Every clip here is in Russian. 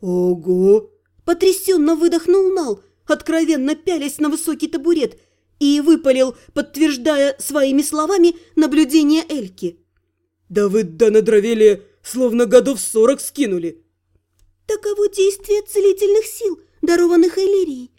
«Ого!» – потрясенно выдохнул Нал, откровенно пялясь на высокий табурет, и выпалил, подтверждая своими словами наблюдение Эльки. «Да вы, да надровели, словно годов сорок скинули!» Таково действие целительных сил, дарованных Элирией.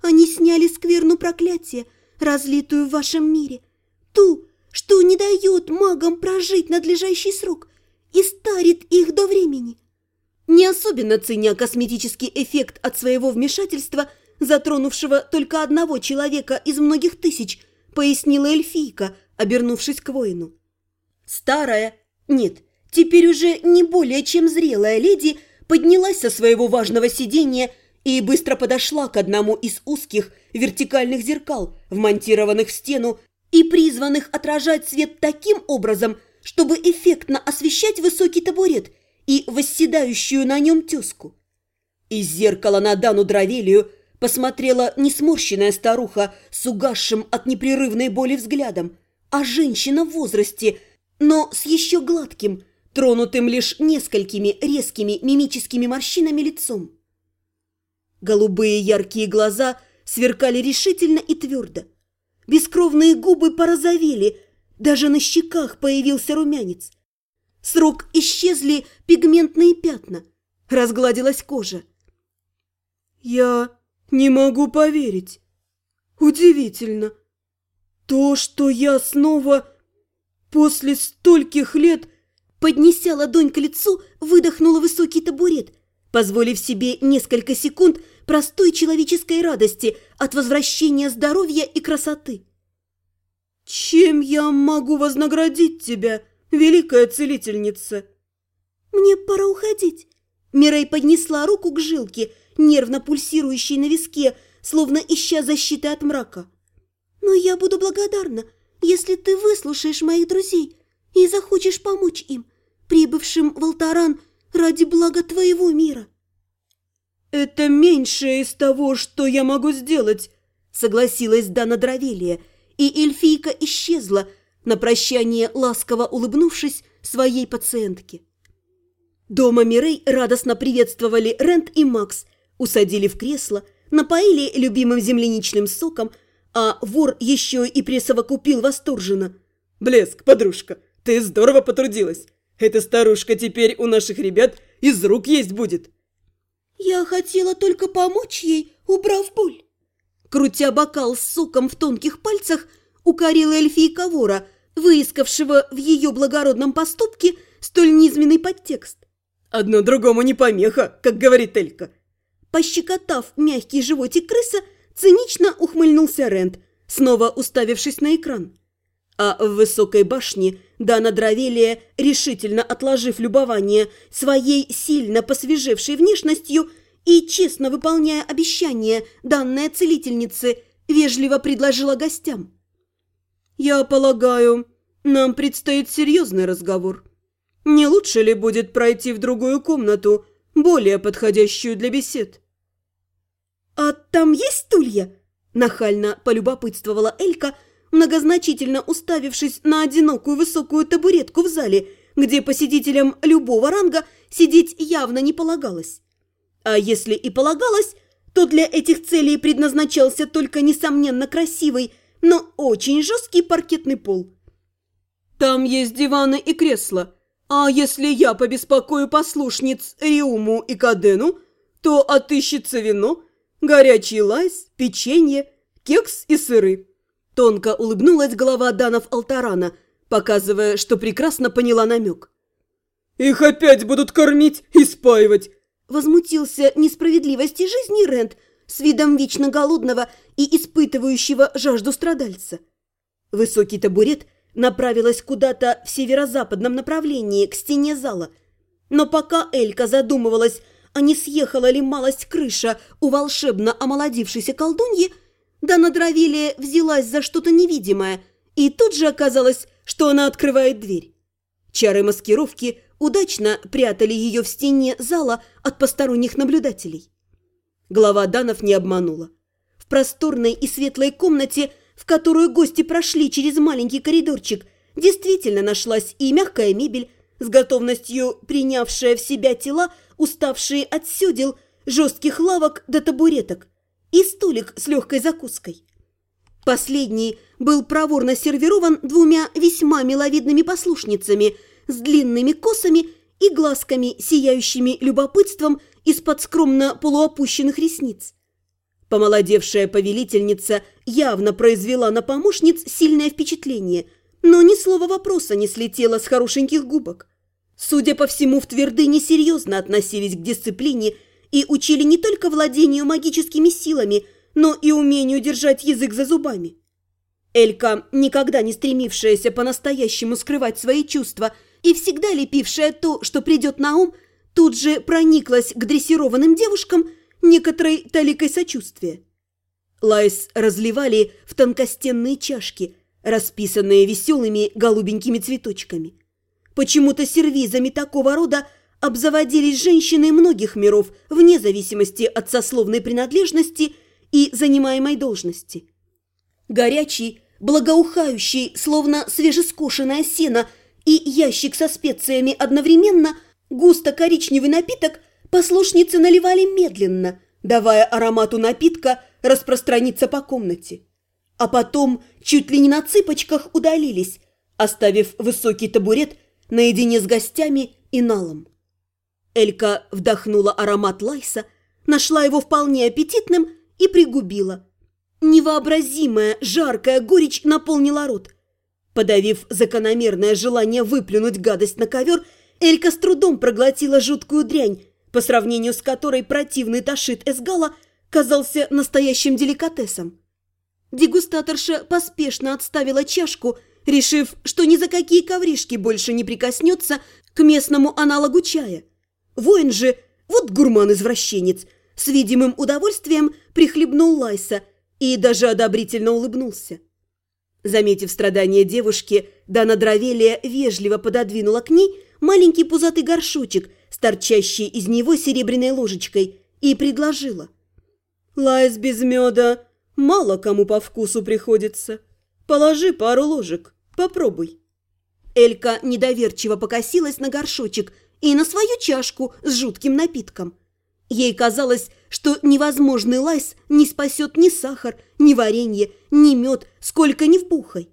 Они сняли скверну проклятия, разлитую в вашем мире, ту, что не дает магам прожить надлежащий срок и старит их до времени. Не особенно ценя косметический эффект от своего вмешательства, затронувшего только одного человека из многих тысяч, пояснила эльфийка, обернувшись к воину. Старая, нет, теперь уже не более чем зрелая леди поднялась со своего важного сидения и быстро подошла к одному из узких вертикальных зеркал, вмонтированных в стену и призванных отражать свет таким образом, чтобы эффектно освещать высокий табурет и восседающую на нем тезку. Из зеркала на Дану Дравелию посмотрела не сморщенная старуха с угасшим от непрерывной боли взглядом, а женщина в возрасте, но с еще гладким, тронутым лишь несколькими резкими мимическими морщинами лицом. Голубые яркие глаза сверкали решительно и твердо. Бескровные губы порозовели, даже на щеках появился румянец. С рук исчезли пигментные пятна, разгладилась кожа. «Я не могу поверить. Удивительно. То, что я снова после стольких лет...» Поднеся ладонь к лицу, выдохнула высокий табурет, позволив себе несколько секунд простой человеческой радости от возвращения здоровья и красоты. «Чем я могу вознаградить тебя, великая целительница?» «Мне пора уходить». Мирей поднесла руку к жилке, нервно пульсирующей на виске, словно ища защиты от мрака. «Но я буду благодарна, если ты выслушаешь моих друзей и захочешь помочь им, прибывшим в Алтаран ради блага твоего мира». «Это меньшее из того, что я могу сделать», — согласилась Дана Дравелия, и эльфийка исчезла, на прощание ласково улыбнувшись своей пациентке. Дома Мирей радостно приветствовали Рент и Макс, усадили в кресло, напоили любимым земляничным соком, а вор еще и присовокупил восторженно. «Блеск, подружка, ты здорово потрудилась. Эта старушка теперь у наших ребят из рук есть будет». «Я хотела только помочь ей, убрав боль». Крутя бокал с соком в тонких пальцах, укорила эльфийка вора, выискавшего в ее благородном поступке столь низменный подтекст. «Одно другому не помеха, как говорит Элька». Пощекотав мягкий животик крыса, цинично ухмыльнулся Рент, снова уставившись на экран. А в высокой башне Дана Дравелия, решительно отложив любование своей сильно посвежевшей внешностью и честно выполняя обещание, данное целительнице, вежливо предложила гостям. «Я полагаю, нам предстоит серьезный разговор. Не лучше ли будет пройти в другую комнату, более подходящую для бесед?» «А там есть стулья?» – нахально полюбопытствовала Элька – многозначительно уставившись на одинокую высокую табуретку в зале, где посетителям любого ранга сидеть явно не полагалось. А если и полагалось, то для этих целей предназначался только, несомненно, красивый, но очень жесткий паркетный пол. «Там есть диваны и кресла, а если я побеспокою послушниц Риуму и Кадену, то отыщется вино, горячий лайс, печенье, кекс и сыры». Тонко улыбнулась голова Данов Алтарана, показывая, что прекрасно поняла намек. «Их опять будут кормить и спаивать!» Возмутился несправедливости жизни Рент с видом вечно голодного и испытывающего жажду страдальца. Высокий табурет направилась куда-то в северо-западном направлении, к стене зала. Но пока Элька задумывалась, а не съехала ли малость крыша у волшебно омолодившейся колдуньи, Дана Дравилия взялась за что-то невидимое, и тут же оказалось, что она открывает дверь. Чары маскировки удачно прятали ее в стене зала от посторонних наблюдателей. Глава Данов не обманула. В просторной и светлой комнате, в которую гости прошли через маленький коридорчик, действительно нашлась и мягкая мебель, с готовностью принявшая в себя тела уставшие от сёдел, жестких лавок до табуреток и столик с легкой закуской. Последний был проворно сервирован двумя весьма миловидными послушницами с длинными косами и глазками, сияющими любопытством из-под скромно полуопущенных ресниц. Помолодевшая повелительница явно произвела на помощниц сильное впечатление, но ни слова вопроса не слетело с хорошеньких губок. Судя по всему, в твердыне серьезно относились к дисциплине и учили не только владению магическими силами, но и умению держать язык за зубами. Элька, никогда не стремившаяся по-настоящему скрывать свои чувства и всегда лепившая то, что придет на ум, тут же прониклась к дрессированным девушкам некоторой таликой сочувствия. Лайс разливали в тонкостенные чашки, расписанные веселыми голубенькими цветочками. Почему-то сервизами такого рода обзаводились женщины многих миров, вне зависимости от сословной принадлежности и занимаемой должности. Горячий, благоухающий, словно свежескошенное сено, и ящик со специями одновременно, густо-коричневый напиток послушницы наливали медленно, давая аромату напитка распространиться по комнате. А потом чуть ли не на цыпочках удалились, оставив высокий табурет наедине с гостями и налом. Элька вдохнула аромат лайса, нашла его вполне аппетитным и пригубила. Невообразимая жаркая горечь наполнила рот. Подавив закономерное желание выплюнуть гадость на ковер, Элька с трудом проглотила жуткую дрянь, по сравнению с которой противный ташит Эсгала казался настоящим деликатесом. Дегустаторша поспешно отставила чашку – решив, что ни за какие ковришки больше не прикоснется к местному аналогу чая. Воин же, вот гурман-извращенец, с видимым удовольствием прихлебнул Лайса и даже одобрительно улыбнулся. Заметив страдания девушки, Дана Дравелия вежливо пододвинула к ней маленький пузатый горшочек с торчащей из него серебряной ложечкой и предложила. «Лайс без меда мало кому по вкусу приходится». Положи пару ложек, попробуй». Элька недоверчиво покосилась на горшочек и на свою чашку с жутким напитком. Ей казалось, что невозможный лайс не спасет ни сахар, ни варенье, ни мед, сколько ни вбухай.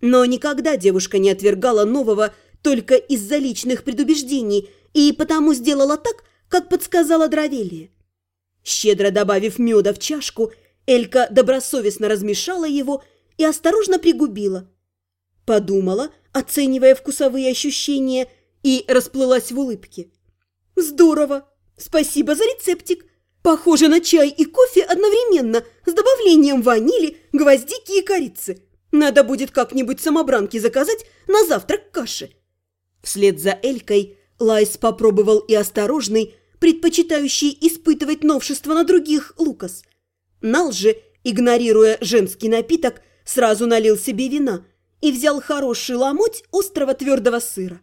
Но никогда девушка не отвергала нового только из-за личных предубеждений и потому сделала так, как подсказала Дравелия. Щедро добавив меда в чашку, Элька добросовестно размешала его и осторожно пригубила. Подумала, оценивая вкусовые ощущения, и расплылась в улыбке. «Здорово! Спасибо за рецептик! Похоже на чай и кофе одновременно, с добавлением ванили, гвоздики и корицы. Надо будет как-нибудь самобранки заказать на завтрак каши». Вслед за Элькой Лайс попробовал и осторожный, предпочитающий испытывать новшества на других Лукас. Нал же, игнорируя женский напиток, сразу налил себе вина и взял хороший ломоть острого твердого сыра.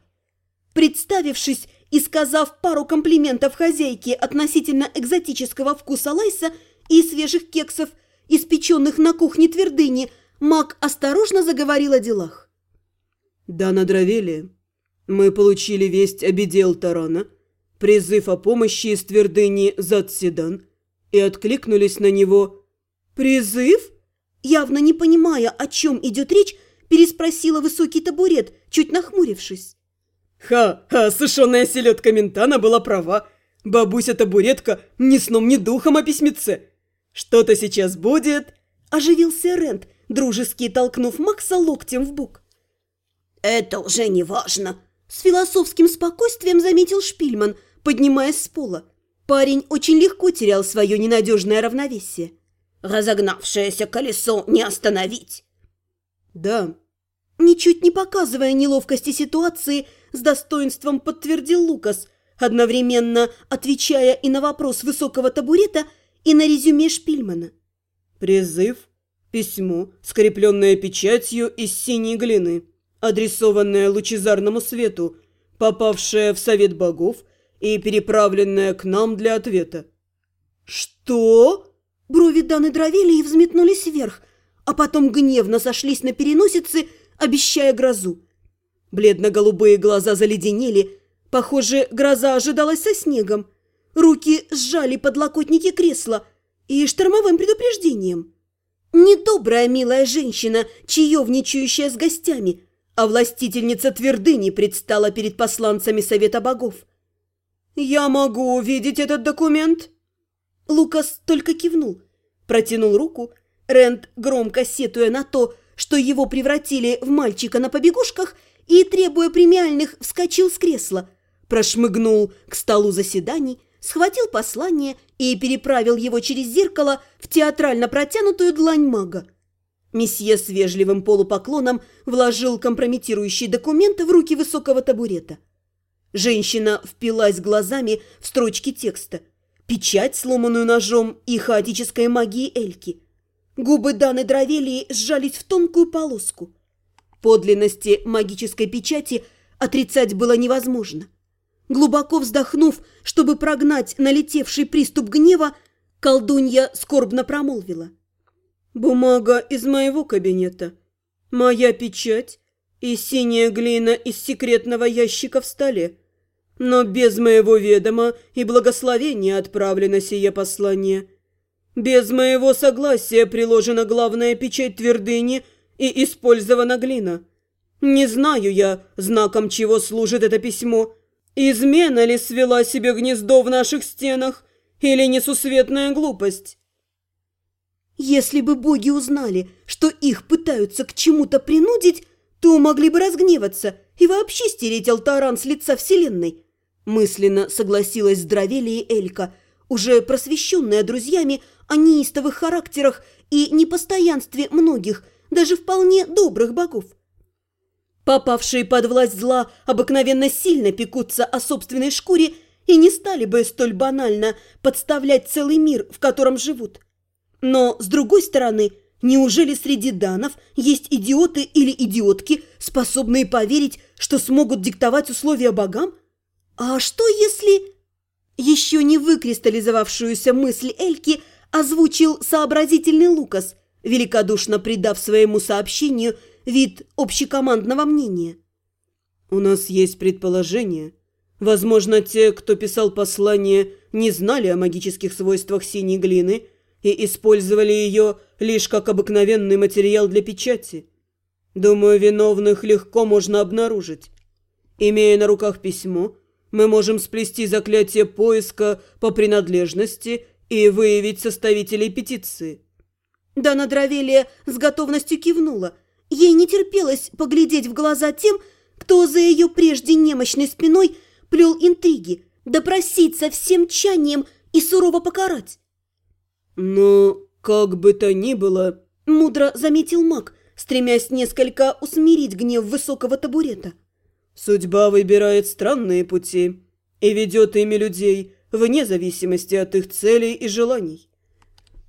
Представившись и сказав пару комплиментов хозяйке относительно экзотического вкуса лайса и свежих кексов, испеченных на кухне твердыни, маг осторожно заговорил о делах. «Да, на. Мы получили весть о беде Алтарана, призыв о помощи из твердыни Затседан, и откликнулись на него...» «Призыв?» Явно не понимая, о чем идет речь, переспросила высокий табурет, чуть нахмурившись. «Ха, ха, сушеная селедка Ментана была права. Бабуся-табуретка ни сном, ни духом о письмеце. Что-то сейчас будет...» Оживился Рент, дружески толкнув Макса локтем в бок. «Это уже не важно», — с философским спокойствием заметил Шпильман, поднимаясь с пола. Парень очень легко терял свое ненадежное равновесие. Разогнавшееся колесо не остановить. Да. Ничуть не показывая неловкости ситуации, с достоинством подтвердил Лукас, одновременно отвечая и на вопрос высокого табурета, и на резюме Шпильмана. Призыв, письмо, скрепленное печатью из синей глины, адресованное лучезарному свету, попавшее в совет богов и переправленное к нам для ответа. «Что?» Брови Даны дровели и взметнулись вверх, а потом гневно сошлись на переносице, обещая грозу. Бледно-голубые глаза заледенели. Похоже, гроза ожидалась со снегом. Руки сжали подлокотники кресла и штормовым предупреждением. Недобрая милая женщина, чаевничающая с гостями, а властительница твердыни предстала перед посланцами Совета Богов. «Я могу увидеть этот документ?» Лукас только кивнул, протянул руку. Рэнд, громко сетуя на то, что его превратили в мальчика на побегушках и, требуя премиальных, вскочил с кресла, прошмыгнул к столу заседаний, схватил послание и переправил его через зеркало в театрально протянутую длань мага. Месье с вежливым полупоклоном вложил компрометирующие документы в руки высокого табурета. Женщина впилась глазами в строчки текста, печать, сломанную ножом и хаотической магией Эльки. Губы Даны Дравелии сжались в тонкую полоску. Подлинности магической печати отрицать было невозможно. Глубоко вздохнув, чтобы прогнать налетевший приступ гнева, колдунья скорбно промолвила. «Бумага из моего кабинета, моя печать и синяя глина из секретного ящика в столе. Но без моего ведома и благословения отправлено сие послание. Без моего согласия приложена главная печать твердыни и использована глина. Не знаю я, знаком чего служит это письмо». Измена ли свела себе гнездо в наших стенах, или несусветная глупость? Если бы боги узнали, что их пытаются к чему-то принудить, то могли бы разгневаться и вообще стереть Алтаран с лица Вселенной. Мысленно согласилась с Дравелией Элька, уже просвещенная друзьями о неистовых характерах и непостоянстве многих, даже вполне добрых богов. Попавшие под власть зла обыкновенно сильно пекутся о собственной шкуре и не стали бы столь банально подставлять целый мир, в котором живут. Но, с другой стороны, неужели среди данов есть идиоты или идиотки, способные поверить, что смогут диктовать условия богам? А что если... Еще не выкристаллизовавшуюся мысль Эльки озвучил сообразительный Лукас, великодушно придав своему сообщению – вид общекомандного мнения. «У нас есть предположение. Возможно, те, кто писал послание, не знали о магических свойствах синей глины и использовали ее лишь как обыкновенный материал для печати. Думаю, виновных легко можно обнаружить. Имея на руках письмо, мы можем сплести заклятие поиска по принадлежности и выявить составителей петиции». Дана Дравелия с готовностью кивнула – Ей не терпелось поглядеть в глаза тем, кто за ее прежде немощной спиной плел интриги, допросить со всем чанием и сурово покарать. «Но как бы то ни было», – мудро заметил маг, стремясь несколько усмирить гнев высокого табурета. «Судьба выбирает странные пути и ведет ими людей вне зависимости от их целей и желаний.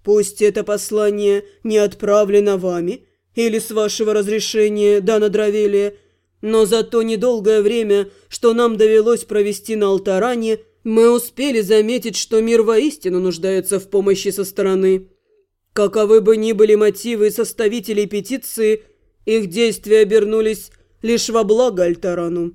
Пусть это послание не отправлено вами – или с вашего разрешения, Дана Дравелия, но за то недолгое время, что нам довелось провести на Алтаране, мы успели заметить, что мир воистину нуждается в помощи со стороны. Каковы бы ни были мотивы составителей петиции, их действия обернулись лишь во благо Альтарану.